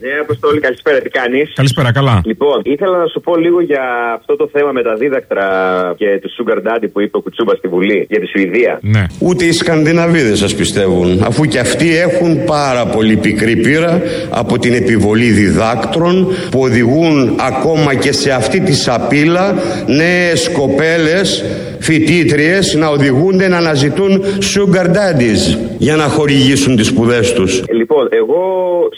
Ναι, Αποστόλη, καλησπέρα, τι κάνεις; Καλησπέρα, καλά. Λοιπόν, ήθελα να σου πω λίγο για αυτό το θέμα με τα δίδακτρα και του Sugar Daddy που είπε ο Κουτσούμπας στη Βουλή για τη Σουηδία. Ναι. Ούτε οι Σκανδιναβίδες σας πιστεύουν, αφού και αυτοί έχουν πάρα πολύ πικρή πείρα από την επιβολή διδάκτρων που οδηγούν ακόμα και σε αυτή τη σαπίλα νέες κοπέλες φοιτήτριες να οδηγούνται να αναζητούν sugar daddies για να χορηγήσουν τις σπουδές τους. Λοιπόν, εγώ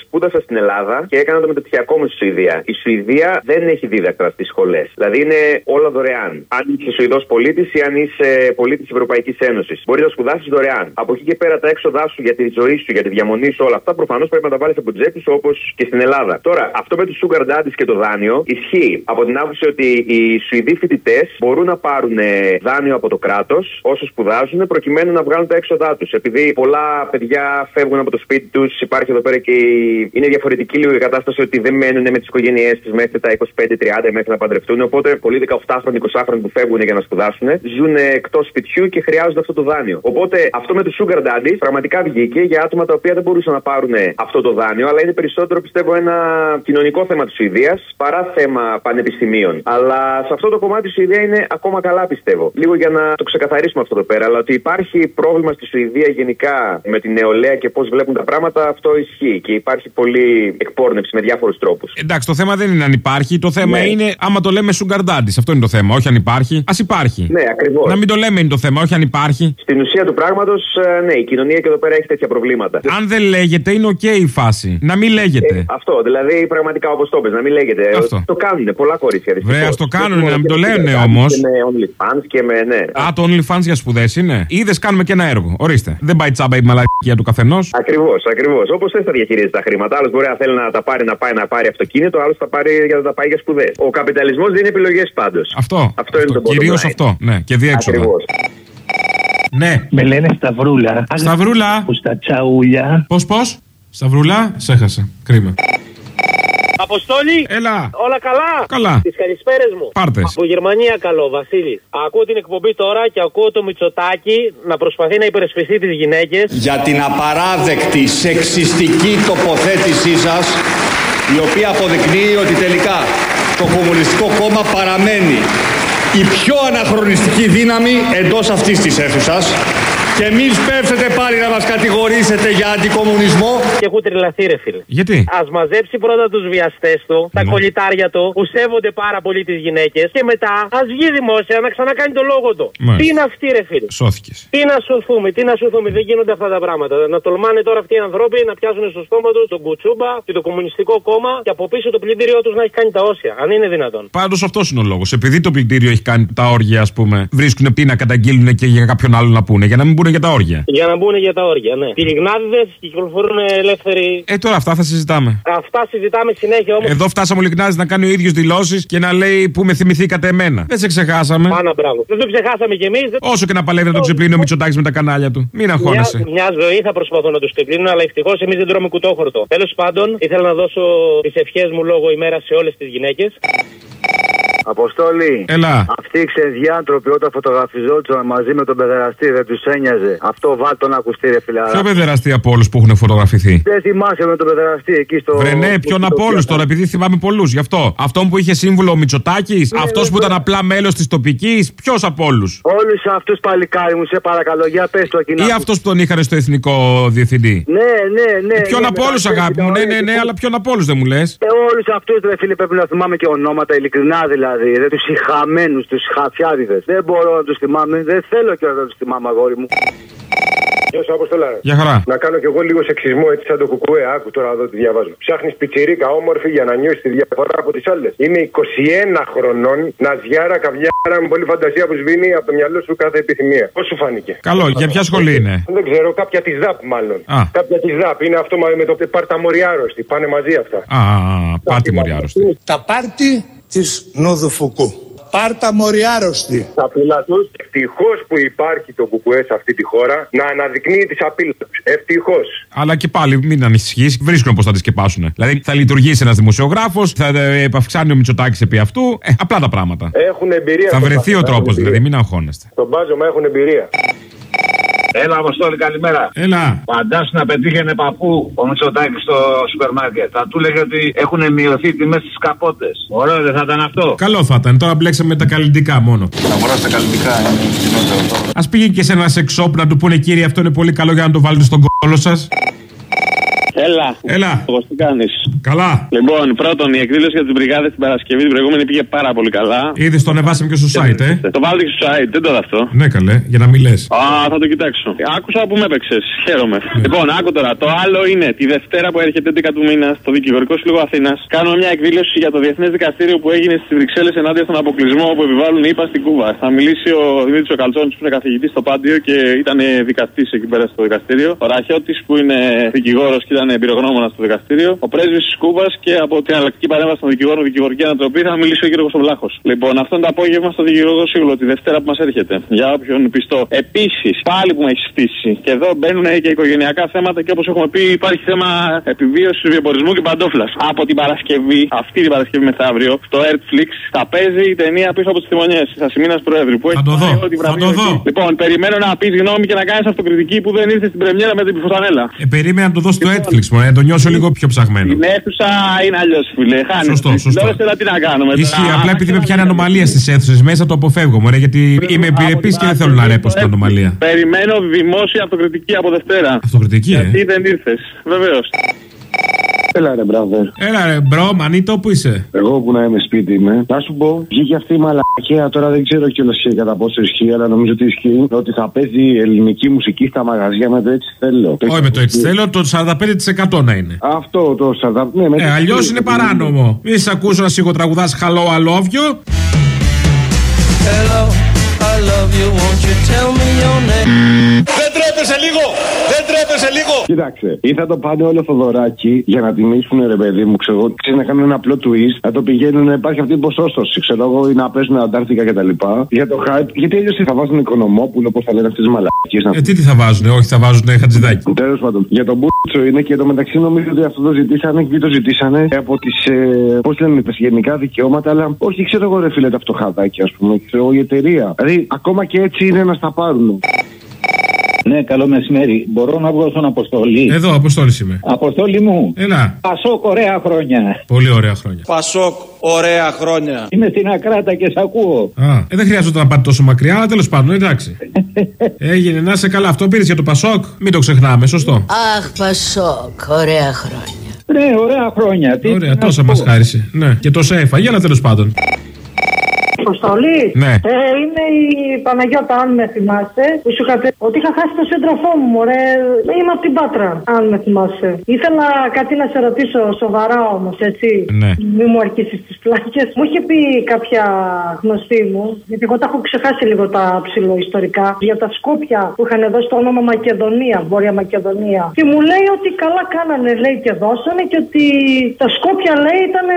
σπούδασα στην Ελλάδα και έκανα το μεταπτυχιακό μου στη Σουηδία. Η Σουηδία δεν έχει δίδακτρα στις σχολές. Δηλαδή είναι όλα δωρεάν. Αν είσαι Σουηδός πολίτης ή αν είσαι πολίτης της Ευρωπαϊκής Ένωσης. Μπορείς να σπουδάσεις δωρεάν. Από εκεί και πέρα τα έξοδά σου για τη ζωή σου, για τη διαμονή σου, όλα αυτά προφανώς πρέπει να τα βάλεις από τσέπη σου όπως και στην Ελλάδα. Τώρα, αυτό με τους sugar daddies και το δάνειο ισχύει από την άποψη ότι οι Σουηδοί φοιτητές μπορούν να πάρουν ε, δάνειο από το κράτος όσο σπουδάζουν προκειμένου να βγάλουν τα έξοδά τους. Επειδή πολλά παιδιά φεύγουν από το σπίτι τους, υπάρχει εδώ πέρα και η... είναι διαφορετική λίγο η κατάσταση ότι δεν μένουν με τις οικογένειές τους μέχρι τα 25-30 μέχρι να παντρευτούν. Οπότε πολλοί 18χρονοι, 20χρονοι που φεύγουν για να σπουδάσουν ζουν εκτός σπιτιού και χρειάζονται αυτό το δάνειο. Οπότε αυτό με τους sugar daddies πραγματικά βγήκε για άτομα τα οποία δεν μπορούσαν να πάρουν αυτό το δάνειο, αλλά είναι περισσότερο πιστεύω ένα κοινωνικό θέμα της Σουηδίας παρά θέμα πανεπιστημίων. Αλλά σε αυτό το κομμάτι η Σουηδία είναι ακόμα καλά πιστεύω. Λίγο για να το ξεκαθαρίσουμε αυτό εδώ πέρα, αλλά ότι υπάρχει πρόβλημα στη Σουηδία γενικά με την νεολαία και πώς βλέπουν τα πράγματα, αυτό ισχύει και υπάρχει πολύ εκπόρνευση με διάφορους τρόπους. Εντάξει, το θέμα δεν είναι αν υπάρχει. Το θέμα Ναι. είναι άμα το λέμε sugar daddies. Αυτό είναι το θέμα. Όχι αν υπάρχει. Α υπάρχει. Ναι, ακριβώς. Να μην το λέμε είναι το θέμα. Όχι αν υπάρχει. Στην ουσία του πράγματος, ναι, η κοινωνία και εδώ πέρα έχει τέτοια προβλήματα. Αν δεν λέγεται, είναι οκ η φάση. Να μην λέγεται. Ε, αυτό, δηλαδή πραγματικά όπως το πες, να μην λέγεται. Αυτό. Το κάνουν πολλά κορίτσια. δυστυχώς. Βρε, ας το Και κάνουνε, μόνο να μην και το με λένε sugar daddy όμως. Και με OnlyFans και με, ναι. Α, το OnlyFans για σπουδές είναι. Είδες, κάνουμε και ένα έργο. Ορίστε. Δεν πάει τσάμπα η μαλακία του καθενός. Ακριβώς, ακριβώς. Όπως θες τα διαχειρίζεται τα χρήματα. Άλλος μπορεί να θέλει να τα πάρει να πάει να πάρει αυτοκίνητο, άλλος θα πάρει για να τα πάει για σπουδές. Ο καπιταλισμός δίνει επιλογές πάντως. Αυτό. Αυτό είναι το bottom Κυρίως line. αυτό. Ναι, και διέξοδα. Ακριβώς. Ναι. Με λένε Σταυρούλα. Σταυρούλα. Που στα τσαούλια. Πώς, πώς; Σταυρούλα, σε έχασα. Κρίμα. Αποστόλη! Έλα. Όλα καλά! Καλά. Τις καλησπέρες μου. Πάρτες. Από Γερμανία καλό, Βασίλη. Ακούω την εκπομπή τώρα και ακούω το Μητσοτάκι να προσπαθεί να υπερασπιστεί τις γυναίκες. Για την απαράδεκτη σεξιστική τοποθέτησή σας η οποία αποδεικνύει ότι τελικά το Κομμουνιστικό Κόμμα παραμένει η πιο αναχρονιστική δύναμη εντός αυτής της αίθουσας και μην πέφτετε πάλι να μας κατηγορήσετε για αντικομουνισμό Και έχω τρελαθεί, ρε φίλε. Γιατί; Α μαζέψει πρώτα τους βιαστές του, τα Ναι. κολλητάρια του, που σέβονται πάρα πολύ τις γυναίκες, και μετά ας βγει δημόσια να ξανακάνει το λόγο του. Μάλιστα. Τι είναι αυτή, ρε φίλε; Σώθηκες. Τι να σωθούμε, τι να σωθούμε, δεν γίνονται αυτά τα πράγματα. Να τολμάνε τώρα αυτοί οι άνθρωποι να πιάσουν στο στόμα τους τον Κουτσούμπα και το Κομμουνιστικό Κόμμα και από πίσω το πλυντήριό τους να έχει κάνει τα όσια. Αν είναι δυνατόν. Πάντως αυτός είναι ο λόγος. Επειδή το πλυντήριο έχει κάνει τα όργια, ας πούμε, βρίσκουν τι να καταγγείλουν και για κάποιον άλλο να πούνε. Για να μην πούνε για τα όργια. Για να μπουν για τα όρια, ναι. Οι λιγνάδιδες κυκλοφορούν ελεύθεροι. Ε, τώρα αυτά θα συζητάμε. Αυτά συζητάμε συνέχεια όμως. Εδώ φτάσαμε ο Λιγνάδης να κάνει ο ίδιος δηλώσεις και να λέει που με θυμηθήκατε εμένα. Δεν σε ξεχάσαμε. Πάνα μπράβο. Δεν το ξεχάσαμε κι εμείς. Όσο και να παλεύει να τον ξεπλύνει ο Μητσοτάκης με τα κανάλια του. Μην Μια, αγχώνεσαι. μια ζωή θα προσπαθούν να τους ξεπλύνουν, αλλά ευτυχώς εμείς δεν τρώμε κουτόχορτο. Τέλος πάντων, ήθελα να δώσω τις ευχές μου λόγω ημέρα σε όλες τις γυναίκες. Αποστόλη. Έλα. Αυτοί οι ξεδιάντροποι όταν φωτογραφιζόντουσαν μαζί με τον παιδεραστή δεν τους ένοιαζε. Αυτό βάλτο να ακουστεί, ρε φιλάρα. Ποιο παιδεραστή από όλους που έχουν φωτογραφηθεί; Δεν θυμάσαι με τον παιδεραστή εκεί στο. Βρε ναι, ποιον από όλους τώρα, επειδή θυμάμαι πολλούς. Γι' αυτό. Αυτόν που είχε σύμβουλο ο Μητσοτάκης, αυτός που ήταν απλά μέλος της τοπικής, ποιος από όλους; Όλους αυτούς παλικάρι μου, σε παρακαλώ, για πες το εκεί. Ή αυτός που τον είχαν στο εθνικό διευθυντή; Ναι, ναι, ναι. Ποιον ναι, από όλους, μεταξύ αγάπη μου, ναι, ναι, ναι, αλλά ποιον από όλους δεν μου λες; Όλους αυτούς, ρε φίλε, πρέπει να θυμάμαι και ονόματα, ειλικρινά δηλαδή. Δεν τους χαμένους, τους χαφιάδιδες. Δεν μπορώ να τους θυμάμαι, δεν θέλω και να τους θυμάμαι, αγόρι μου. Γεια σου, Αποστολά. Για χαρά. Να κάνω κι εγώ λίγο σεξισμό έτσι σαν το κουκουέ. Άκου τώρα εδώ τι διαβάζω. Ψάχνεις πιτσιρίκα όμορφη για να νιώσεις τη διαφορά από τις άλλες. Είμαι 21 χρονών, ναζιάρα, καβιάρα με πολλή φαντασία που σβήνει από το μυαλό σου κάθε επιθυμία. Πώς σου φάνηκε; Καλό, για ποια σχολή είναι; Δεν ξέρω, κάποια της ΔΑΠ μάλλον. Α. Κάποια της ΔΑΠ. Είναι αυτό με το πάρτα μοριάρωστη. Πάνε μαζί αυτά. Α, πάτη μωρή άρρωστη. Τα πάρτι της Νοδοφουκού. Πάρτα μοριάρωστη. Τα φύλλα του. Ευτυχώς που υπάρχει το κουκουέ σε αυτή τη χώρα να αναδεικνύει τις απειλές του. Ευτυχώς. Αλλά και πάλι μην ανησυχείς, βρίσκουν πώ θα τη σκεπάσουν. Δηλαδή θα λειτουργήσει ένας δημοσιογράφος, θα ε, αυξάνει ο Μητσοτάκης επί αυτού. Ε, απλά τα πράγματα. Έχουν εμπειρία. Θα στο βρεθεί ο πάζωμα, τρόπος, έχουν δηλαδή, εμπειρία. μην αγχώνεστε. Στον μπάζωμα έχουν εμπειρία. Έλα, Αποστόλη, καλημέρα. Έλα. Φαντάσου να πετύχαινε παππού ο Μητσοτάκης στο σούπερ μάρκετ. Θα του έλεγε ότι έχουν μειωθεί οι τιμές στις καπότες. Ωραίο δεν θα ήταν αυτό; Καλό θα ήταν. Τώρα μπλέξαμε με τα καλλιτικά μόνο. Θα αγορά τα καλλιτικά, είναι κοινότερο τώρα. Α πήγαινε και σε ένα σεξόπ να του πούνε κύριε αυτό είναι πολύ καλό για να το βάλετε στον κόλο σας. Έλα. Έλα. Πώ τι κάνεις. Καλά. Λοιπόν, πρώτον, η εκδήλωση για τι μπριγάδε την Παρασκευή την προηγούμενη πήγε πάρα πολύ καλά. Είδες το ανεβάσαμε και στο site, ε; Το βάλτε και στο site, δεν το αυτό. Ναι, καλέ, για να μην λες. Α, θα το κοιτάξω. Άκουσα που με έπαιξες. Χαίρομαι. Λοιπόν, άκου τώρα. Το άλλο είναι τη Δευτέρα που έρχεται 11 του μήνα στο Δικηγορικό Σύλλογο Αθήνας. Κάνουμε μια εκδήλωση για το Διεθνές Δικαστήριο που έγινε στις Βρυξέλλες ενάντια στον αποκλεισμό που επιβάλλουν οι ΙΠΑ στην Κούβα. Θα μιλήσει ο Δημήτρης Καλτσόνης που είναι καθηγητής στο Πάντιο και ήταν δικαστής εκεί πέρα στο δικαστήριο. Ο Ραχιώτης που είναι δικηγόρος και ήταν εμπειρογνώμονας στο δικαστήριο. Ο πρέσβης της Κούβας και από την αλλακτική παρέμβαση των δικηγόρων δικηγορική ανατροπή θα μιλήσει ο κύριος Βλάχος. Λοιπόν, αυτό είναι το απόγευμα στο δικηγόρο σύλλογο τη Δευτέρα που μας έρχεται. Για όποιον πιστό. Επίσης, πάλι που με έχει στήσει. Και εδώ μπαίνουν και οικογενειακά θέματα και όπως έχουμε πει, υπάρχει θέμα επιβίωσης βιοπορισμού και παντόφλας. Από την Παρασκευή, αυτή την Παρασκευή μεθαύριο, στο Airflix θα παίζει η ταινία πίσω από τις θυμονιές της Ασημίνας Προέδρου. Που έχει το δω. πάρει ό,τι Θα βραβείο το εκεί. δω. Λοιπόν, περιμένω να πεις γνώμη και να κάνεις αυτοκριτική που δεν ήρθε στην πρεμιέρα με την πιφωτανέλα. Ε, περίμενα να το δω στο Netflix, μου, να το νιώσω λίγο πιο ψαγμένο. Την αίθουσα είναι αλλιώς, φίλε. Χάνει. Σωστό, σωστό. Τώρα τι να κάνουμε. Ισχύει, τώρα. απλά επειδή με πιάνει ανομαλία στις αίθουσες μέσα το αποφεύγω, μωρέ, γιατί είμαι επιρρεπής και δεν θέλω να ρέπω στην ανομαλία. Περιμένω δημόσια αυτοκριτική από Δευτέρα. Αυτοκριτική, ε; Γιατί δεν ήρθες. Βεβαίως. Έλα ρε μπράβο. Έλα ρε, bro, manito, που είσαι; Εγώ που να είμαι σπίτι είμαι. Να σου πω, βγήκε αυτή η μαλακία. Τώρα δεν ξέρω κιόλας κατά πόσο ισχύει, αλλά νομίζω ότι ισχύει. Ότι θα παίζει ελληνική μουσική στα μαγαζιά με το έτσι θέλω. Όχι με το έτσι θέλω, το 45% να είναι. Αυτό το 40%. Ναι, με Ε, το- αλλιώς είναι παράνομο. Μη σε ακούσω να σιγοτραγουδάς χαλό αλόβιο. Hello, I love you, won't you tell me your name? Δεν τρέπεσαι λίγο! Δεν τρέπεσαι λίγο! Κοίταξε, ή θα το πάνε όλο Θοδωράκι για να τιμήσουν ρε παιδί μου, ξέρω εγώ, ξέρεις να κάνουν ένα απλό twist, να το πηγαίνουν να υπάρχει αυτή η ποσόστοση, ξέρω εγώ, ή να παίζουν Αντάρτικα κτλ. Για το hype, γιατί αλλιώς θα βάζουν οικονομόπουλο, πώς θα λένε αυτές τις μαλακίες. Ε, τι, τι θα βάζουνε, όχι θα βάζουνε χατζηδάκι. Τέλος πάντων, για τον Μπούτσο είναι και το μεταξύ νομίζω ότι αυτό το ζητήσανε και το ζητήσανε από τις. Ε, Πώς λένε, τα γενικά δικαιώματα, αλλά όχι, ξέρω εγώ, ρε φίλε, τα φτωχαδάκια, ας πούμε, ξέρω εγώ, η εταιρεία. Δηλαδή, ακόμα και έτσι είναι να στα πάρουν. Ναι, καλό μεσημέρι. Μπορώ να βγω στον Αποστολή; Εδώ, Αποστόλης είμαι. Αποστόλη μου. Έλα. Πασόκ, ωραία χρόνια. Πολύ ωραία χρόνια. Πασόκ, ωραία χρόνια. Είμαι στην Ακράτα και σε ακούω. Α, ε, δεν χρειάζεται να πάτε τόσο μακριά, αλλά τέλος πάντων, εντάξει. Έγινε, να είσαι καλά. Αυτό πήρες για το Πασόκ; Μην το ξεχνάμε, σωστό. Αχ, Πασόκ, ωραία χρόνια. Ναι, ωραία χρόνια. Τι Ωραία, να τόσα σου μας πω. χάρισε. Ναι, και τόσα έφαγε, αλλά τέλος πάντων. Αποστολή. Ναι. Ε, είναι η Παναγιώτα, αν με θυμάσαι, που σου είχα πει ότι είχα χάσει το σύντροφό μου, μωρέ. Είμαι από την Πάτρα, αν με θυμάσαι. Ήθελα κάτι να σε ρωτήσω σοβαρά όμως, έτσι. Ναι. Μη μου αρχίσει τις πλάκες. Μου είχε πει κάποια γνωστή μου, γιατί εγώ τα έχω ξεχάσει λίγο τα ψηλοϊστορικά, για τα Σκόπια που είχαν δώσει το όνομα Μακεδονία, Βόρεια Μακεδονία. Και μου λέει ότι καλά κάνανε, λέει και δώσανε και ότι τα Σκόπια, λέει, ήταν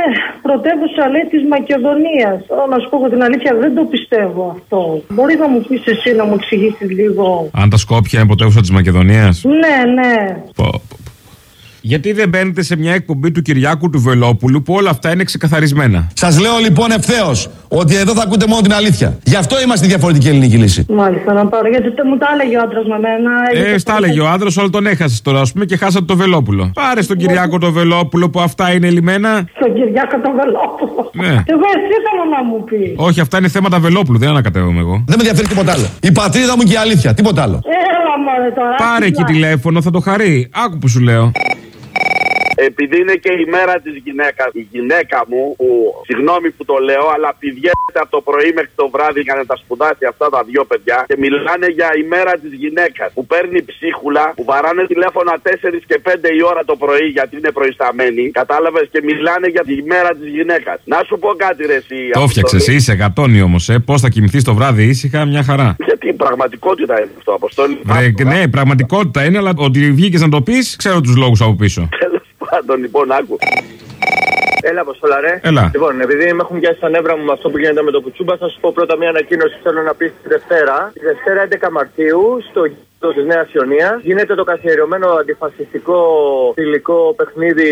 πρωτεύουσα, λέει, της Μακεδονίας. Τώρα να σου πω εγώ την αλήθεια, δεν το πιστεύω αυτό. Μπορεί να μου πεις εσύ να μου εξηγήσεις λίγο. Αν τα Σκόπια είναι πρωτεύουσα της Μακεδονίας; Ναι, ναι. Γιατί δεν μπαίνετε σε μια εκπομπή του Κυριάκου του Βελόπουλου που όλα αυτά είναι ξεκαθαρισμένα; Σας λέω λοιπόν ευθέως ότι εδώ θα ακούτε μόνο την αλήθεια. Γι' αυτό είμαστε η διαφορετική ελληνική λύση. Μάλιστα, να πάρω. Γιατί τε- μου τα έλεγε ο άντρας με μένα. Ε, στα έλεγε ο άντρας, όλο τον έχασες τώρα, ας πούμε, και χάσατε το Βελόπουλο. Πάρε στον Κυριάκο το Βελόπουλο που αυτά είναι λιμένα. Στον Κυριάκο τον Βελόπουλο. Ναι. Εγώ εσύ θέλω να μου πεις. Όχι, αυτά είναι θέματα Βελόπουλου, δεν ανακατεύομαι εγώ. Δεν με ενδιαφέρει τίποτα άλλο. Η πατρίδα μου και η αλήθεια, τίποτα άλλο. Έλα μωρέ τώρα. Πάρε εκεί άκουσα. τηλέφωνο, θα το χαρεί. Άκου που σου λέω. Επειδή είναι και η μέρα της γυναίκας, η γυναίκα μου, που συγγνώμη που το λέω, αλλά πηγαίνετε από το πρωί μέχρι το βράδυ για να τα σπουδάσει αυτά τα δύο παιδιά και μιλάνε για η μέρα της γυναίκας. Που παίρνει ψίχουλα, που βαράνε τηλέφωνα 4 και 5 η ώρα το πρωί γιατί είναι προϊσταμένοι. Κατάλαβες και μιλάνε για τη μέρα της γυναίκας. Να σου πω κάτι, ρε, εσύ. Το φτιάξε, Αποστολή. είσαι γατόνι όμως, ε. Πώς θα κοιμηθείς το βράδυ ήσυχα, μια χαρά. Γιατί η πραγματικότητα είναι αυτό, Αποστόλη. Βρε, ναι, πραγματικότητα είναι, αλλά ότι βγήκες να το πεις, ξέρω τους λόγους από πίσω. Τέλο πάντων, λοιπόν, άκου. Έλα, Αποστόλα, ρε. Έλα. Λοιπόν, επειδή με έχουν πιάσει τα νεύρα μου με αυτό που γίνεται με το κουτσούμπα, θα σου πω πρώτα μια ανακοίνωση που θέλω να πεις τη Δευτέρα. Τη Δευτέρα 11 Μαρτίου, στο της Νέας Ιωνίας. Γίνεται το καθιερωμένο αντιφασιστικό φιλικό παιχνίδι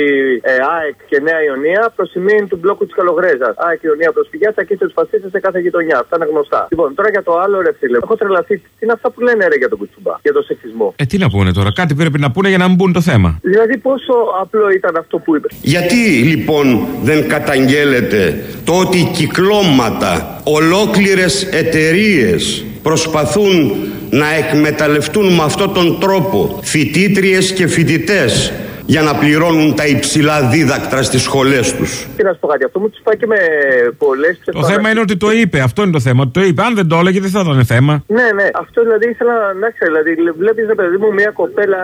ε, ΑΕΚ και Νέα Ιωνία προς σημείο του μπλόκου της Καλογρέζας. ΑΕΚ και Ιωνία προσφυγιά θα και τους φασίστες σε κάθε γειτονιά. Αυτά είναι γνωστά. Λοιπόν, τώρα για το άλλο ρε φίλε. Έχω τρελαθεί. Τι είναι αυτά που λένε ρε για τον κουτσουμπά, για τον σεξισμό; Ε, τι να πούνε τώρα, κάτι πρέπει να πούνε για να μην μπουν το θέμα. Δηλαδή πόσο απλό ήταν αυτό που είπε; Γιατί λοιπόν δεν καταγγέλλεται το ότι κυκλώματα, ολόκληρες εταιρείες προσπαθούν να εκμεταλλευτούν με αυτόν τον τρόπο φοιτήτριες και φοιτητές για να πληρώνουν τα υψηλά δίδακτρα στις σχολές τους. Τι να σου πω κάτι, αυτό μου του πάει και με πολλές Το θέμα είναι ότι το είπε, αυτό είναι το θέμα. Ότι το είπε. Αν δεν το έλεγε, δεν θα ήταν θέμα. Ναι, ναι, αυτό δηλαδή ήθελα να ξέρω. Δηλαδή, βλέπεις, ρε παιδί μου, μια κοπέλα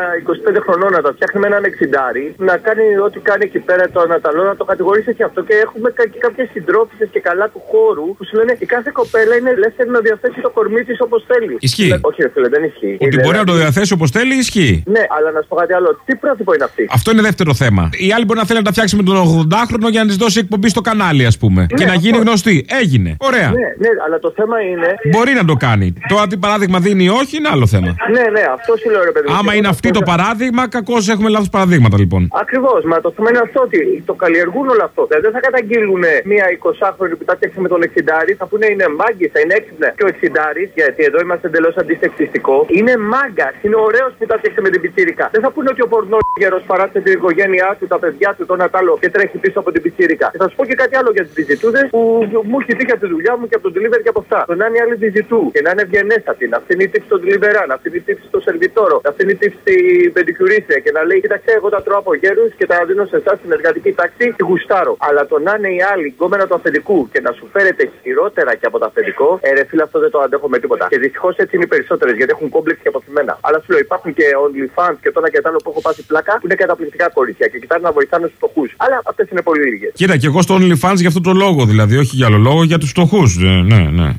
25 χρονών να τα φτιάχνει με έναν εξιντάρι, να κάνει ό,τι κάνει εκεί πέρα το Αναταλό, να το κατηγορήσει και αυτό. Και έχουμε και κάποιες συντρόφισε και καλά του χώρου που σου λένε η κάθε κοπέλα είναι ελεύθερη να διαθέσει το κορμί της όπως θέλει. Ισχύει. Ναι, όχι, ρε φίλε, δεν ισχύει. Ότι μπορεί να το διαθέσει όπως θέλει, ισχύει. Ναι, αλλά να σου πω κάτι άλλο. Τι πρότυπο είναι αυτή; Αυτό είναι δεύτερο θέμα. Η άλλη μπορεί να θέλει να τα φτιάξει με τον 80χρονο για να της δώσει εκπομπή στο κανάλι, ας πούμε. και να γίνει αυτό. γνωστή. Έγινε. Ωραία. Ναι, ναι, αλλά το θέμα είναι. Μπορεί να το κάνει. Τώρα τι παράδειγμα δίνει ή όχι είναι άλλο θέμα. Ναι, ναι, αυτό σου λέω ρε παιδί. μου. Άμα Και είναι εγώ αυτή αυτό το θα- παράδειγμα, κακώς έχουμε λάθος παραδείγματα λοιπόν. Ακριβώς, μα το θέμα είναι αυτό ότι το καλλιεργούν όλο αυτό. Δηλαδή δεν θα καταγγείλουν μία 20χρονη που τα φτιάξει με τον 60 θα πούνε είναι μάγκη, θα είναι έξυπνα. Και ο 60 γιατί εδώ είμαστε εντελώς αντισεξιστικό, είναι μάγκα. Είναι ωραίος που τα φτιάξει με την πιτσίρικα. Δεν θα πούνε ότι ο πορνόγερο παράτησε την οικογένειά του, τα παιδιά του, τον Ατάλο και τρέχει πίσω από την πιτσίρικα. Και θα σου πω και κάτι άλλο για τις βιζιτούδε που μου έχει τύχει από τη δουλειά μου και από τον delivery και από αυτά. Το να είναι η άλλη βιζιτού και να είναι ευγενέστατη, να φτύνει η τύψη στον delivery, να φτύνει η τύψη στο σερβιτόρο, να φτύνει η τύψη στην πεντικουρίστρια και να λέει: Κοίταξε, εγώ τα τρώω από γέρους και τα δίνω σε εσάς στην εργατική τάξη και γουστάρω. Αλλά το να είναι η άλλη γκόμενα του αφεντικού και να σου φέρεται χειρότερα και από το αφεντικό, ε, ρε φίλε, αυτό δεν το αντέχω με τίποτα. Και δυστυχώς έτσι είναι οι περισσότερες γιατί έχουν κόμπλεξ και αποθυμένα. Αλλά σου λέω, υπάρχουν και OnlyFans και τώρα και τα άλλο που έχω πάσει πλάκα που είναι καταπληκτικά κορίτσια και κοιτάνε να βοηθάνε στου φτωχούς. Αλλά αυτές είναι πολύ λίγες. Κοίτα, και εγώ στο OnlyFans για αυτό το λόγο δηλαδή, όχι για άλλο λόγο, για τους φτωχούς. Ναι, ναι, ναι.